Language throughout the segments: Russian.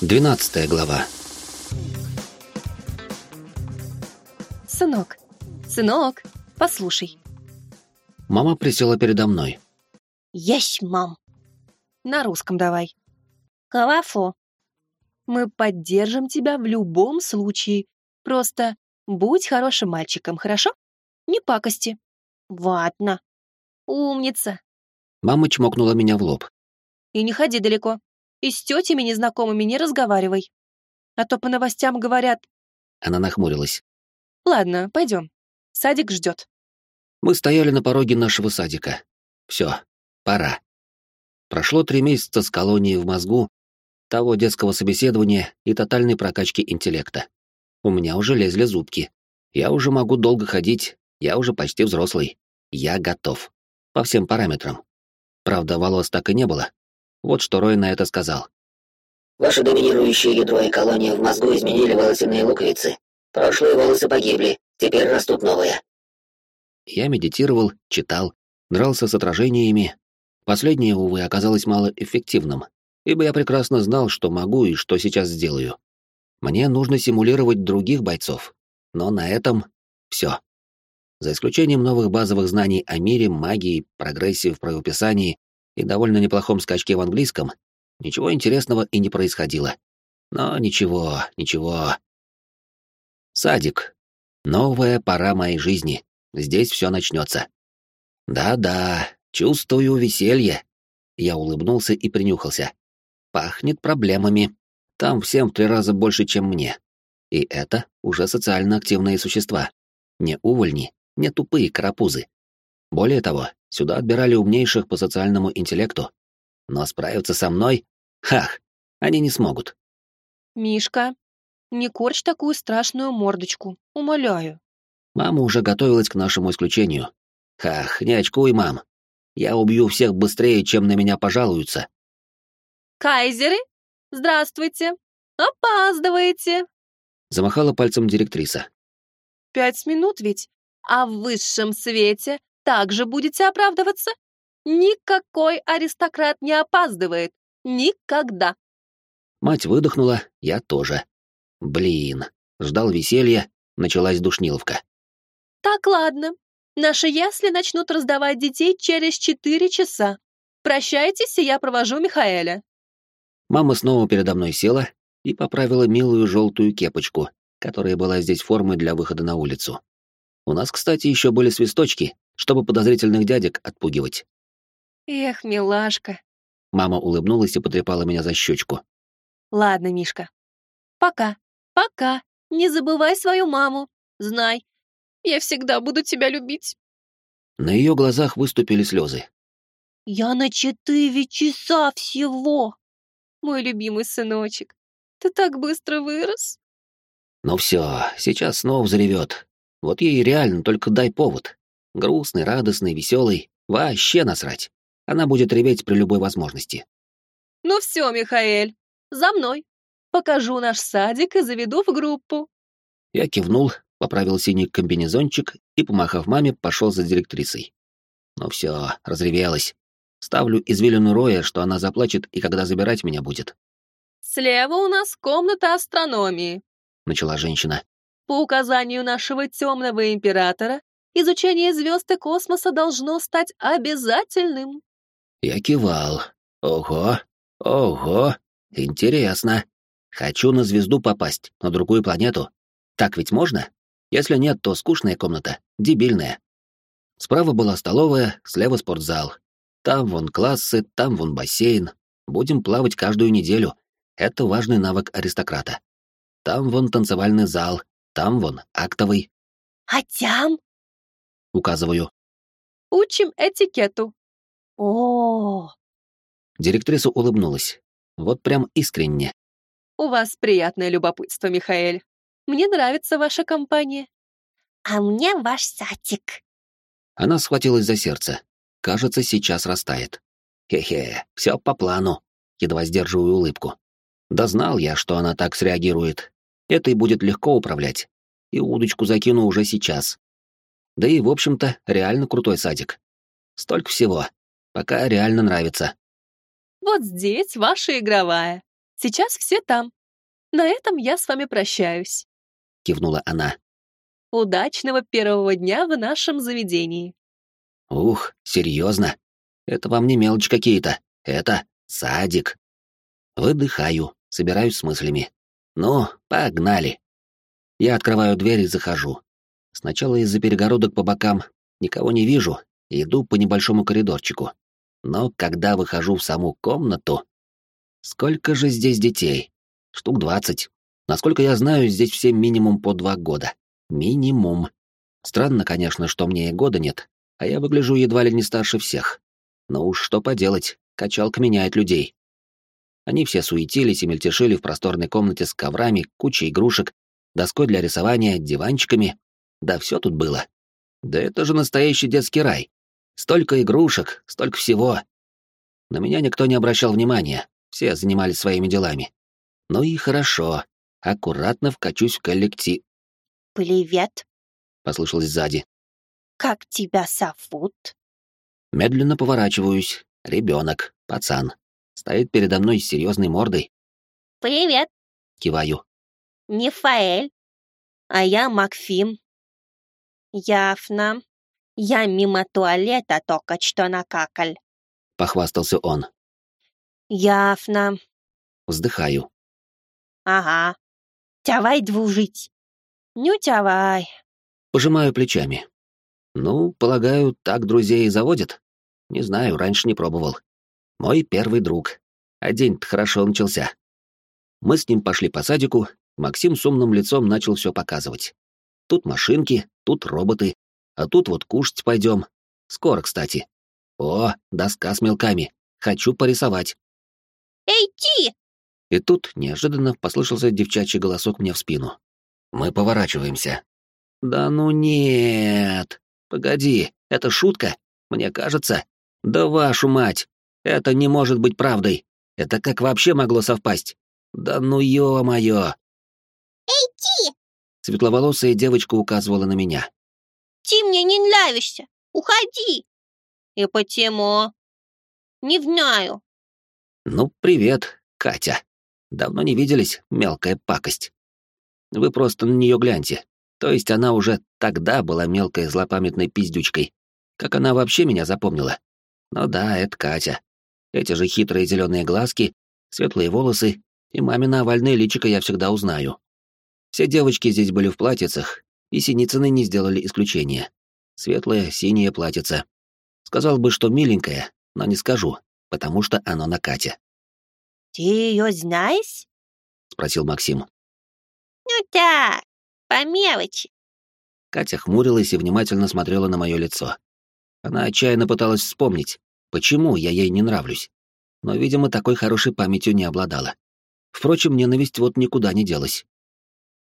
Двенадцатая глава. Сынок, сынок, послушай. Мама присела передо мной. Есть, мам. На русском давай. Кавафо. Мы поддержим тебя в любом случае. Просто будь хорошим мальчиком, хорошо? Не пакости. Ватно. Умница. Мама чмокнула меня в лоб. И не ходи далеко. И с тетями незнакомыми не разговаривай. А то по новостям говорят... Она нахмурилась. Ладно, пойдем. Садик ждет. Мы стояли на пороге нашего садика. Все, пора. Прошло три месяца с колонии в мозгу, того детского собеседования и тотальной прокачки интеллекта. У меня уже лезли зубки. Я уже могу долго ходить, я уже почти взрослый. Я готов. По всем параметрам. Правда, волос так и не было. Вот что Рой на это сказал. Ваше доминирующее ядро и колония в мозгу изменили волосяные луковицы. Прошлые волосы погибли, теперь растут новые. Я медитировал, читал, дрался с отражениями. Последнее, увы, оказалось малоэффективным, ибо я прекрасно знал, что могу и что сейчас сделаю. Мне нужно симулировать других бойцов, но на этом все. За исключением новых базовых знаний о мире, магии, прогрессии в правописании и довольно неплохом скачке в английском, ничего интересного и не происходило. Но ничего, ничего. Садик. Новая пора моей жизни. Здесь все начнется. Да-да, чувствую веселье. Я улыбнулся и принюхался. Пахнет проблемами. Там всем в три раза больше, чем мне. И это уже социально активные существа. Не увольни, не тупые карапузы. Более того, сюда отбирали умнейших по социальному интеллекту. Но справиться со мной? Хах, они не смогут. Мишка, не корчь такую страшную мордочку, умоляю. Мама уже готовилась к нашему исключению. Хах, не очкуй, мам. Я убью всех быстрее, чем на меня пожалуются. Кайзеры, здравствуйте. Опаздываете. Замахала пальцем директриса. Пять минут ведь, а в высшем свете также будете оправдываться? Никакой аристократ не опаздывает. Никогда. Мать выдохнула, я тоже. Блин, ждал веселья, началась душниловка. Так, ладно. Наши ясли начнут раздавать детей через четыре часа. Прощайтесь, и я провожу Михаэля. Мама снова передо мной села и поправила милую желтую кепочку, которая была здесь формой для выхода на улицу. У нас, кстати, еще были свисточки, чтобы подозрительных дядек отпугивать. Эх, милашка. Мама улыбнулась и потрепала меня за щечку. Ладно, Мишка. Пока, пока. Не забывай свою маму. Знай, я всегда буду тебя любить. На ее глазах выступили слезы. Я на четыре часа всего. Мой любимый сыночек, ты так быстро вырос. Ну все, сейчас снова взревет. Вот ей реально только дай повод. Грустный, радостный, веселый. Вообще насрать. Она будет реветь при любой возможности. Ну все, Михаэль, за мной. Покажу наш садик и заведу в группу. Я кивнул, поправил синий комбинезончик и, помахав маме, пошел за директрисой. Ну все, разревелась. Ставлю извилину Роя, что она заплачет и когда забирать меня будет. Слева у нас комната астрономии, начала женщина. По указанию нашего темного императора, изучение звезд и космоса должно стать обязательным. Я кивал. Ого, ого, интересно. Хочу на звезду попасть, на другую планету. Так ведь можно? Если нет, то скучная комната, дебильная. Справа была столовая, слева спортзал. Там вон классы, там вон бассейн. Будем плавать каждую неделю. Это важный навык аристократа. Там вон танцевальный зал, там вон актовый. А там? Указываю. Учим этикету. О. Директриса улыбнулась. Вот прям искренне. У вас приятное любопытство, Михаэль. Мне нравится ваша компания. А мне ваш садик. Она схватилась за сердце. Кажется, сейчас растает. Хе-хе, все по плану. Едва сдерживаю улыбку. Да знал я, что она так среагирует. Этой будет легко управлять. И удочку закину уже сейчас. Да и, в общем-то, реально крутой садик. Столько всего. Пока реально нравится. Вот здесь ваша игровая. Сейчас все там. На этом я с вами прощаюсь. Кивнула она. Удачного первого дня в нашем заведении. Ух, серьезно? Это вам не мелочь какие-то. Это садик. Выдыхаю, собираюсь с мыслями. Ну, погнали. Я открываю дверь и захожу. Сначала из-за перегородок по бокам никого не вижу, иду по небольшому коридорчику. Но когда выхожу в саму комнату... Сколько же здесь детей? Штук двадцать. Насколько я знаю, здесь все минимум по два года. Минимум. Странно, конечно, что мне и года нет, а я выгляжу едва ли не старше всех. Но уж что поделать, качалка меняет людей. Они все суетились и мельтешили в просторной комнате с коврами, кучей игрушек, доской для рисования, диванчиками. Да все тут было. Да это же настоящий детский рай. Столько игрушек, столько всего. На меня никто не обращал внимания, все занимались своими делами. Ну и хорошо, аккуратно вкачусь в коллектив. «Привет. Послышалось сзади. Как тебя зовут?» Медленно поворачиваюсь. Ребенок, пацан. Стоит передо мной с серьезной мордой. «Привет. Киваю. Мифаэль. А я Макфим. Яфна. Я мимо туалета только что накакаль. Похвастался он. Яфна. Вздыхаю. Ага. Давай дружить. Ну, давай. Пожимаю плечами. Ну, полагаю, так друзей и заводят. Не знаю, раньше не пробовал. Мой первый друг. А день-то хорошо начался. Мы с ним пошли по садику, Максим с умным лицом начал все показывать. Тут машинки, тут роботы, а тут вот кушать пойдем. Скоро, кстати. О, доска с мелками. Хочу порисовать. Эй, ти! И тут неожиданно послышался девчачий голосок мне в спину. Мы поворачиваемся. Да ну нет. Погоди, это шутка? Мне кажется. Да вашу мать! Это не может быть правдой. Это как вообще могло совпасть? Да ну ё-моё! Эй, ти! Светловолосая девочка указывала на меня. Ти мне не нравишься. Уходи. И почему? Не знаю. Ну, привет, Катя. Давно не виделись, мелкая пакость. Вы просто на нее гляньте. То есть она уже тогда была мелкой злопамятной пиздючкой. Как она вообще меня запомнила? Ну да, это Катя. Эти же хитрые зеленые глазки, светлые волосы и мамина овальное личико я всегда узнаю. Все девочки здесь были в платьицах, и Синицыны не сделали исключения. Светлое, синее платьице. Сказал бы, что миленькое, но не скажу, потому что оно на Кате. Ты ее знаешь? Спросил Максим. Ну так, по мелочи. Катя хмурилась и внимательно смотрела на мое лицо. Она отчаянно пыталась вспомнить, почему я ей не нравлюсь. Но, видимо, такой хорошей памятью не обладала. Впрочем, ненависть вот никуда не делась.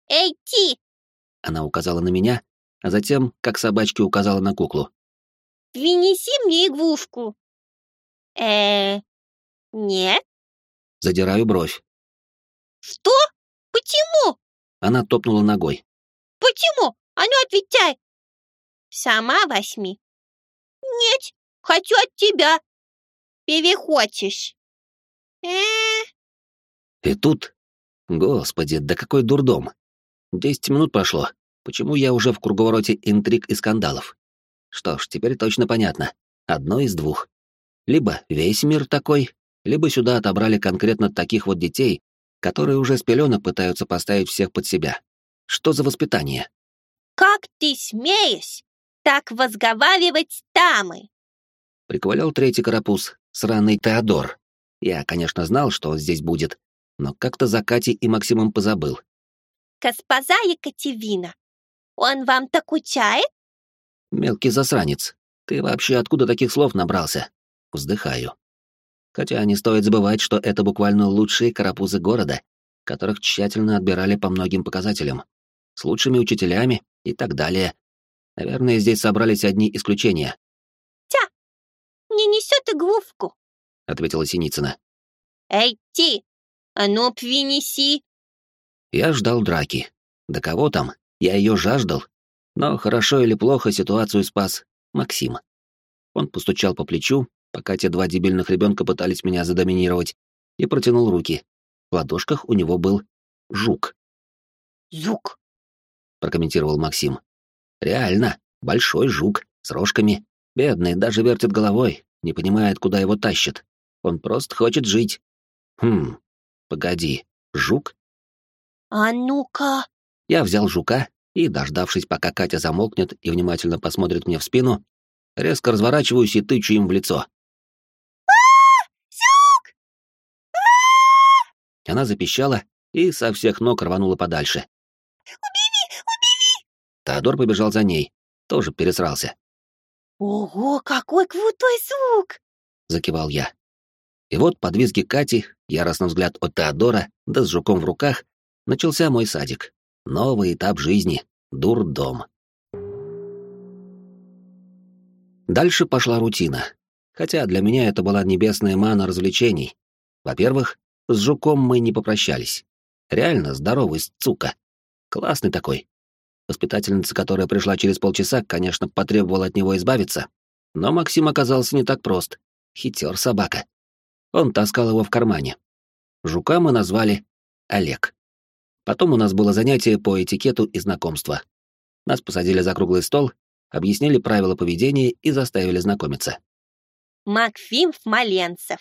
Эй, ти! Она указала на меня, а затем, как собачки, указала на куклу. Принеси мне игрушку. Э, нет? Задираю бровь. Что? Почему? Она топнула ногой. Почему? А ну отвечай. Сама возьми. Нет, хочу от тебя. Перехочешь. Э, И тут... Господи, да какой дурдом. Десять минут прошло. Почему я уже в круговороте интриг и скандалов? Что ж, теперь точно понятно. Одно из двух. Либо весь мир такой, либо сюда отобрали конкретно таких вот детей, которые уже с пеленок пытаются поставить всех под себя. Что за воспитание? как ты смеешь так возговаривать с дамой? Приквалял третий карапуз, сраный Теодор. Я, конечно, знал, что он здесь будет, но как-то за Катей и Максимом позабыл. Госпожа Екатерина, он вам так учает? Мелкий засранец. Ты вообще откуда таких слов набрался? Вздыхаю. Хотя не стоит забывать, что это буквально лучшие карапузы города, которых тщательно отбирали по многим показателям. С лучшими учителями и так далее. Наверное, здесь собрались одни исключения, Не несет игрушку. ответила Синицына. Эй, ти, а ну принеси. Я ждал драки. Да кого там? Я ее жаждал. Но хорошо или плохо ситуацию спас Максим. Он постучал по плечу, пока те два дебильных ребенка пытались меня задоминировать, и протянул руки. В ладошках у него был жук. Зук. прокомментировал Максим. Реально, большой жук с рожками. Бедный, даже вертит головой, не понимает, куда его тащит. Он просто хочет жить. Хм, погоди, жук? А ну-ка. Я взял жука и, дождавшись, пока Катя замолкнет и внимательно посмотрит мне в спину, резко разворачиваюсь и тычу им в лицо. Зюк! Она запищала и со всех ног рванула подальше. Убери, убери! Теодор побежал за ней, тоже пересрался, Ого, какой крутой звук! закивал я. И вот под визги Кати, яростный взгляд от Теодора, да с жуком в руках, начался мой садик. Новый этап жизни. Дурдом. Дальше пошла рутина. Хотя для меня это была небесная мана развлечений. Во-первых, с жуком мы не попрощались. Реально здоровый сука. Классный такой. Воспитательница, которая пришла через полчаса, конечно, потребовала от него избавиться. Но Максим оказался не так прост. Хитер собака. Он таскал его в кармане. Жука мы назвали Олег. Потом у нас было занятие по этикету и знакомства. Нас посадили за круглый стол, объяснили правила поведения и заставили знакомиться. Макфим Смоленцев.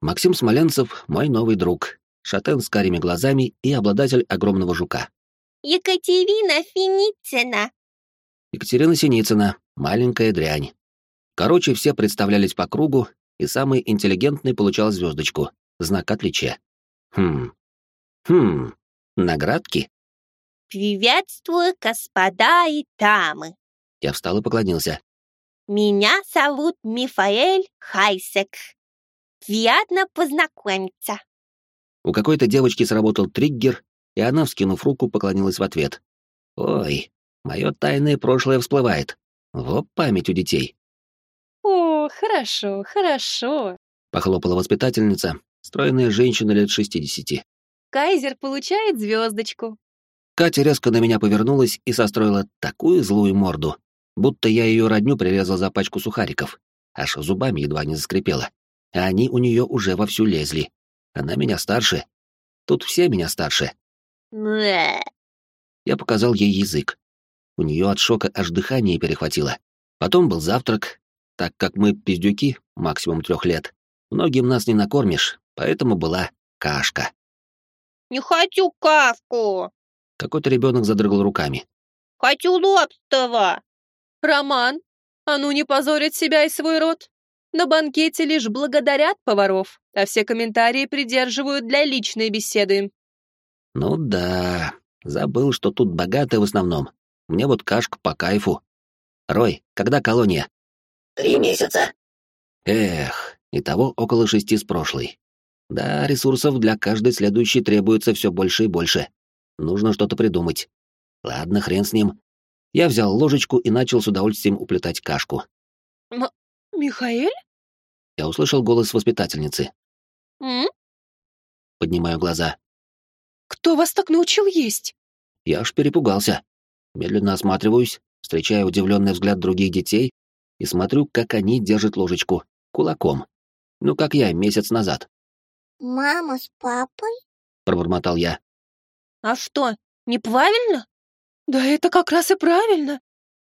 Максим Смоленцев — мой новый друг, шатен с карими глазами и обладатель огромного жука. Екатерина Финицына. Екатерина Синицына, маленькая дрянь. Короче, все представлялись по кругу, и самый интеллигентный получал звездочку, знак отличия. Хм. Хм. Наградки? Приветствую, господа и дамы. Я встал и поклонился. Меня зовут Мифаэль Хайсек. Приятно познакомиться. У какой-то девочки сработал триггер, и она, вскинув руку, поклонилась в ответ. «Ой, мое тайное прошлое всплывает. Вот память у детей», О, хорошо, хорошо. — похлопала воспитательница, стройная женщина лет шестидесяти. Кайзер получает звездочку. Катя резко на меня повернулась и состроила такую злую морду, будто я ее родню прирезал за пачку сухариков. Аж зубами едва не заскрипела. А они у нее уже вовсю лезли. Она меня старше. Тут все меня старше. Я показал ей язык. У нее от шока аж дыхание перехватило. Потом был завтрак, так как мы пиздюки, максимум трех лет. Многим нас не накормишь, поэтому была кашка. Не хочу кавку. Какой-то ребенок задрыгал руками. Хочу лобстера. Роман, а ну не позорить себя и свой род. На банкете лишь благодарят поваров, а все комментарии придерживают для личной беседы. Ну да, забыл, что тут богатые в основном. Мне вот кашка по кайфу. Рой, когда колония? Три месяца. Эх, итого около шести с прошлой. Да, ресурсов для каждой следующей требуется все больше и больше. Нужно что-то придумать. Ладно, хрен с ним. Я взял ложечку и начал с удовольствием уплетать кашку. Михаэль? Я услышал голос воспитательницы. М? Поднимаю глаза. Кто вас так научил есть? Я аж перепугался. Медленно осматриваюсь, встречаю удивленный взгляд других детей и смотрю, как они держат ложечку кулаком. Ну, как я месяц назад, Мама с папой? пробормотал я. А что, неправильно? Да это как раз и правильно.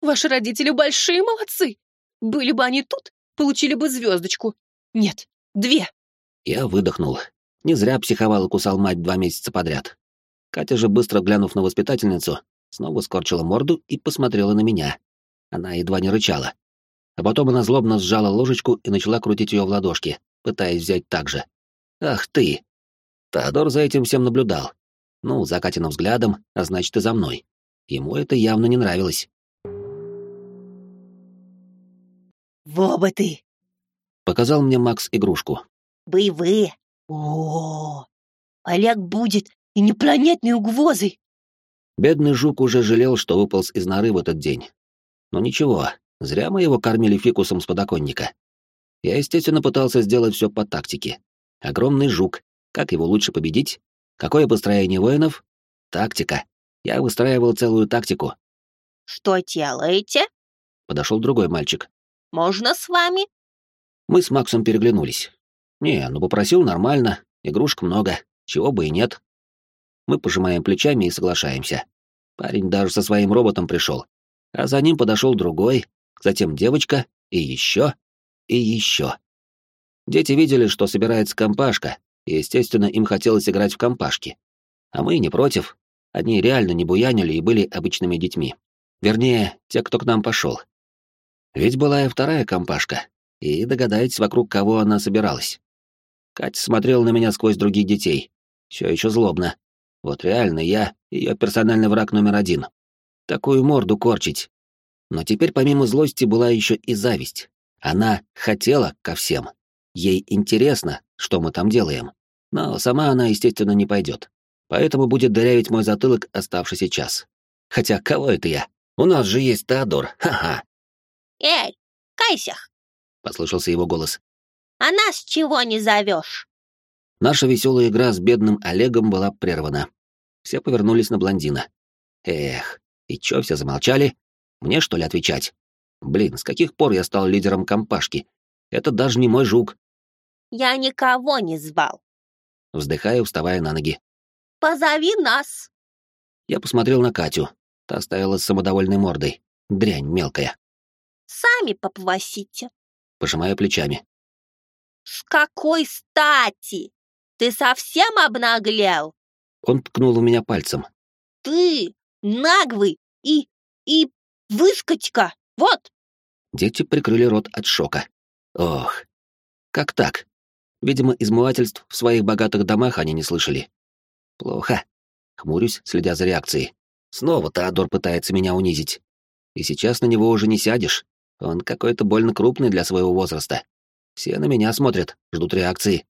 Ваши родители большие молодцы. Были бы они тут, получили бы звездочку. Нет, две. Я выдохнул. Не зря психовал и кусал мать два месяца подряд. Катя же, быстро глянув на воспитательницу, снова скорчила морду и посмотрела на меня. Она едва не рычала. А потом она злобно сжала ложечку и начала крутить ее в ладошки, пытаясь взять так же. «Ах ты!» Теодор за этим всем наблюдал. Ну, за Катиным взглядом, а значит и за мной. Ему это явно не нравилось. Во бы ты, Показал мне Макс игрушку. боевые. О, Олег будет инопланетной угрозой. Бедный жук уже жалел, что выполз из норы в этот день. Но ничего, зря мы его кормили фикусом с подоконника. Я, естественно, пытался сделать все по тактике. Огромный жук. Как его лучше победить? Какое построение воинов? Тактика. Я выстраивал целую тактику. Что делаете? Подошел другой мальчик. Можно с вами? Мы с Максом переглянулись. Не, ну попросил нормально, игрушек много. чего бы и нет. Мы пожимаем плечами и соглашаемся. Парень даже со своим роботом пришел, а за ним подошел другой, затем девочка и еще, и еще. Дети видели, что собирается компашка, и, естественно, им хотелось играть в компашки. А мы не против. Они реально не буянили и были обычными детьми. Вернее, те, кто к нам пошел. Ведь была и вторая компашка, и догадайтесь, вокруг кого она собиралась. Катя смотрела на меня сквозь других детей. Все еще злобно. Вот реально я ее персональный враг номер один. Такую морду корчить. Но теперь помимо злости была еще и зависть. Она хотела ко всем. Ей интересно, что мы там делаем. Но сама она, естественно, не пойдет. Поэтому будет дырявить мой затылок оставшийся час. Хотя кого это я? У нас же есть Теодор, ха-ха. Эй, Кайсях! Послышался его голос. А нас чего не зовешь? Наша веселая игра с бедным Олегом была прервана. Все повернулись на блондина. Эх, и чё все замолчали? Мне что ли отвечать? Блин, с каких пор я стал лидером компашки? Это даже не мой жук. Я никого не звал. Вздыхаю, вставая на ноги. Позови нас. Я посмотрел на Катю. Та стояла с самодовольной мордой. Дрянь мелкая. Сами попросите. Пожимаю плечами. С какой стати? Ты совсем обнаглел? Он ткнул в меня пальцем. Ты наглый и... и выскочка. Вот. Дети прикрыли рот от шока. Ох, как так? Видимо, измывательств в своих богатых домах они не слышали. Плохо. Хмурюсь, следя за реакцией. Снова Теодор пытается меня унизить. И сейчас на него уже не сядешь. Он какой-то больно крупный для своего возраста. Все на меня смотрят, ждут реакции.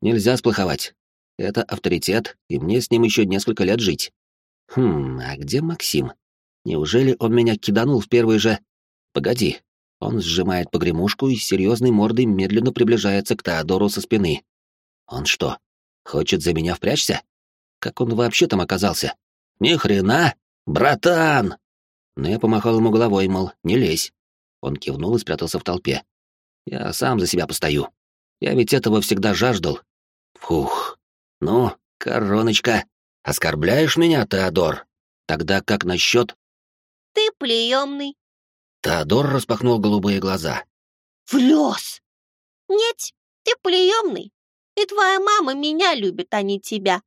Нельзя сплоховать. Это авторитет, и мне с ним еще несколько лет жить. Хм, а где Максим? Неужели он меня киданул в первый же... Погоди. Он сжимает погремушку и с серьезной мордой медленно приближается к Теодору со спины. Он что, хочет за меня впрячься? Как он вообще там оказался? Ни хрена, братан! Но я помахал ему головой, мол, не лезь. Он кивнул и спрятался в толпе. Я сам за себя постою. Я ведь этого всегда жаждал. Фух. Ну, короночка, оскорбляешь меня, Теодор? Тогда как насчет... Ты приемный. Теодор распахнул голубые глаза. Влез. Нет, ты приемный. И твоя мама меня любит, а не тебя.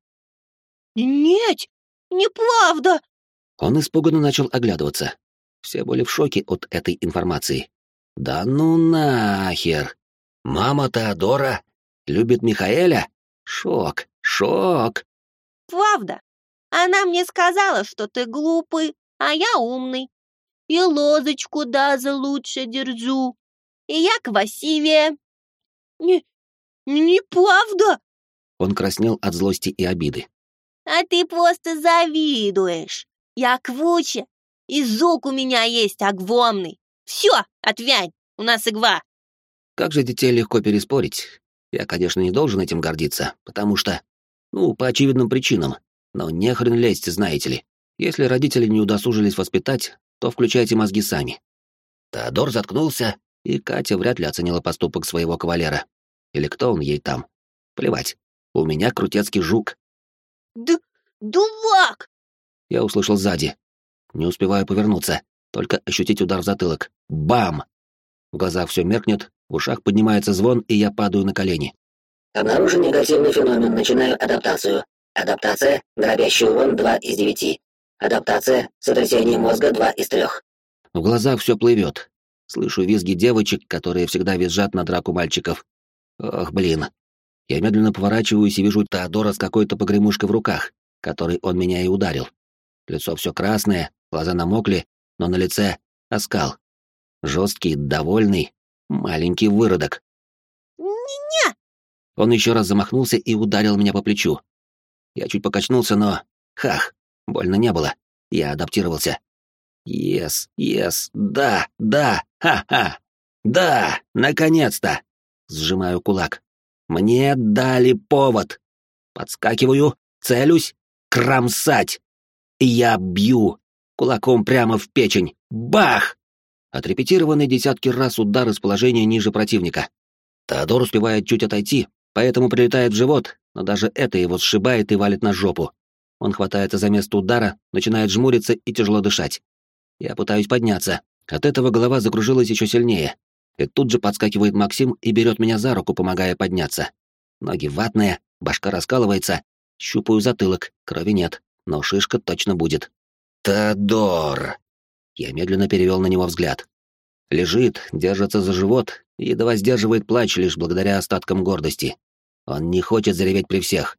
Нет, неправда. Он испуганно начал оглядываться. Все были в шоке от этой информации. Да ну нахер! Мама Теодора любит Михаэля? Шок, шок. Правда. Она мне сказала, что ты глупый, а я умный. И лозочку даже лучше держу. И я красивее. Не, неправда. Он краснел от злости и обиды. А ты просто завидуешь. Я круче. И зуб у меня есть огромный. Все, отвянь, у нас игва. Как же детей легко переспорить. Я, конечно, не должен этим гордиться, потому что... Ну, по очевидным причинам. Но не хрен лезть, знаете ли. Если родители не удосужились воспитать, то включайте мозги сами. Теодор заткнулся, и Катя вряд ли оценила поступок своего кавалера. Или кто он ей там. Плевать. У меня крутецкий жук. Д дувак! Я услышал сзади. Не успеваю повернуться, только ощутить удар в затылок. Бам! В глазах все меркнет, в ушах поднимается звон, и я падаю на колени. Обнаружен негативный феномен, начинаю адаптацию. Адаптация, дробящий урон 2 из 9. Адаптация, сотрясение мозга 2 из 3. В глазах все плывет. Слышу визги девочек, которые всегда визжат на драку мальчиков. Ох, блин. Я медленно поворачиваюсь и вижу Теодора с какой-то погремушкой в руках, которой он меня и ударил. Лицо все красное, глаза намокли, но на лице оскал. Жесткий, довольный, маленький выродок. Не-не! Он еще раз замахнулся и ударил меня по плечу. Я чуть покачнулся, но... Хах, больно не было. Я адаптировался. Yes, yes, да, да, ха-ха. Да, наконец-то. Сжимаю кулак. Мне дали повод. Подскакиваю, целюсь, кромсать. Я бью. Кулаком прямо в печень. Бах! Отрепетированный десятки раз удар из положения ниже противника. Теодор успевает чуть отойти, поэтому прилетает в живот, но даже это его сшибает и валит на жопу. Он хватается за место удара, начинает жмуриться и тяжело дышать. Я пытаюсь подняться. От этого голова закружилась еще сильнее. И тут же подскакивает Максим и берет меня за руку, помогая подняться. Ноги ватные, башка раскалывается. Щупаю затылок, крови нет, но шишка точно будет. «Теодор!» Я медленно перевел на него взгляд. Лежит, держится за живот и едва сдерживает плач лишь благодаря остаткам гордости. Он не хочет зареветь при всех.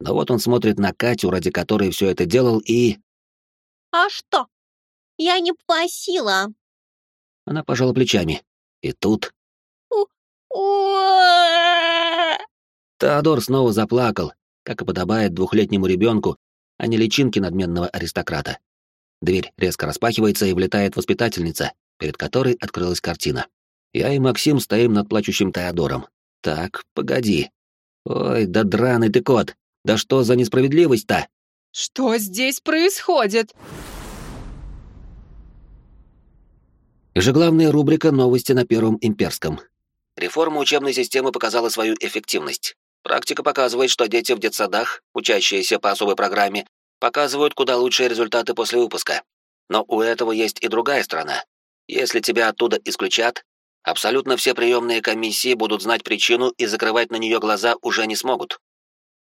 Но вот он смотрит на Катю, ради которой все это делал, и... «А что? Я не просила». Она пожала плечами. И тут... Теодор снова заплакал, как и подобает двухлетнему ребенку, а не личинке надменного аристократа. Дверь резко распахивается и влетает воспитательница, перед которой открылась картина. Я и Максим стоим над плачущим Теодором. Так, погоди. Ой, да драный ты кот! Да что за несправедливость-то? Что здесь происходит? Ежеглавная рубрика «Новости на Первом Имперском». Реформа учебной системы показала свою эффективность. Практика показывает, что дети в детсадах, учащиеся по особой программе, показывают куда лучшие результаты после выпуска. Но у этого есть и другая сторона. Если тебя оттуда исключат, абсолютно все приемные комиссии будут знать причину и закрывать на нее глаза уже не смогут.